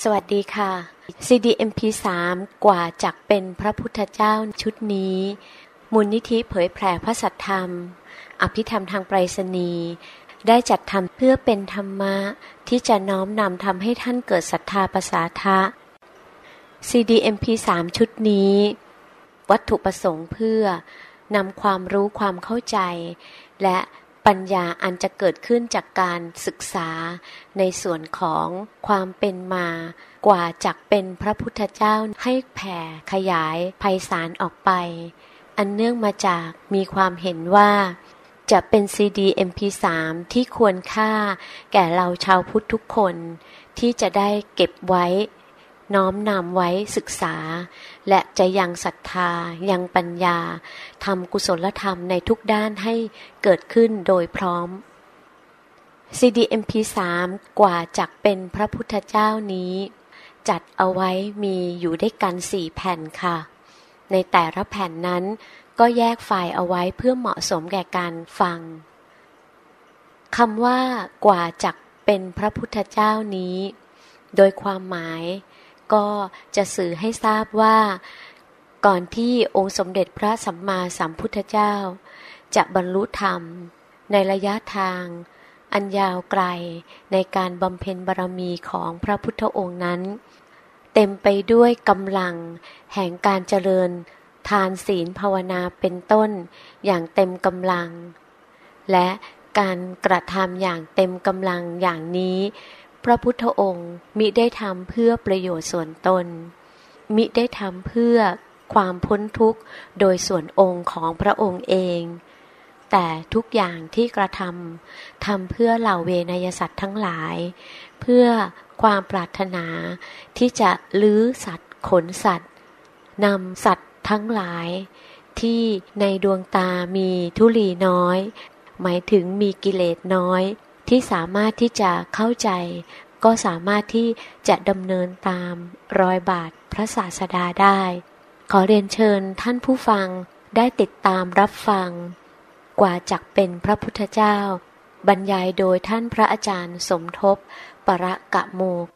สวัสดีค่ะ CDMP3 กว่าจากเป็นพระพุทธเจ้าชุดนี้ มูลนิธิเผยแผ่พระสัทธรรม อภิธรรมทางไปรษณีย์ได้จัดทำเพื่อเป็นธรรมะ ที่จะน้อมนำทำให้ท่านเกิดศรัทธาประสาทะ CDMP3 ชุดนี้ วัตถุประสงค์เพื่อนำความรู้ความเข้าใจ และ ปัญญาอันจะเกิดขึ้นจากการศึกษา ในส่วนของความเป็นมา กว่าจากเป็นพระพุทธเจ้าให้แผ่ขยายภัยสารออกไป อันเนื่องมาจากมีความเห็นว่า จะเป็นซีดี MP3 ที่ควรค่า แก่เราชาวพุทธทุกคน ที่จะได้เก็บไว้ น้อมนำไว้ศึกษา และจะยังศรัทธา ยังปัญญาทำกุศลธรรมในทุกด้านให้เกิดขึ้นโดยพร้อม CDMP3 กว่าจากเป็นพระพุทธเจ้านี้ จัดเอาไว้มีอยู่ด้วยกันสี่แผ่นค่ะ ในแต่ละแผ่นนั้นก็แยกไฟล์เอาไว้เพื่อเหมาะสมแก่การฟังคำว่ากว่าจากเป็นพระพุทธเจ้านี้ โดยความหมาย ก็จะสื่อให้ทราบว่า ก่อนที่องค์สมเด็จพระสัมมาสัมพุทธเจ้า จะบรรลุธรรม ในระยะทาง อันยาวไกลในการบำเพ็ญบารมีของพระพุทธองค์นั้น เต็มไปด้วยกำลัง แห่งการเจริญ ทานศีลภาวนาเป็นต้น อย่างเต็มกำลัง และการกระทำอย่างเต็มกำลังอย่างนี้ พระพุทธองค์มิได้ทำเพื่อประโยชน์ส่วนตน มิได้ทำเพื่อความพ้นทุกข์โดยส่วนองค์ของพระองค์เอง แต่ทุกอย่างที่กระทำทำเพื่อเหล่าเวนยสัตว์ทั้งหลาย เพื่อความปรารถนาที่จะลื้อสัตว์ ขนสัตว์นำสัตว์ทั้งหลาย ที่ในดวงตามีทุลีน้อย หมายถึงมีกิเลสน้อย ที่สามารถที่จะเข้าใจ ก็สามารถที่จะดำเนินตามรอยบาทพระศาสดาได้ ขอเรียนเชิญท่านผู้ฟังได้ติดตามรับฟัง กว่าจักเป็นพระพุทธเจ้า บรรยายโดยท่านพระอาจารย์สมทบ ประกะโมก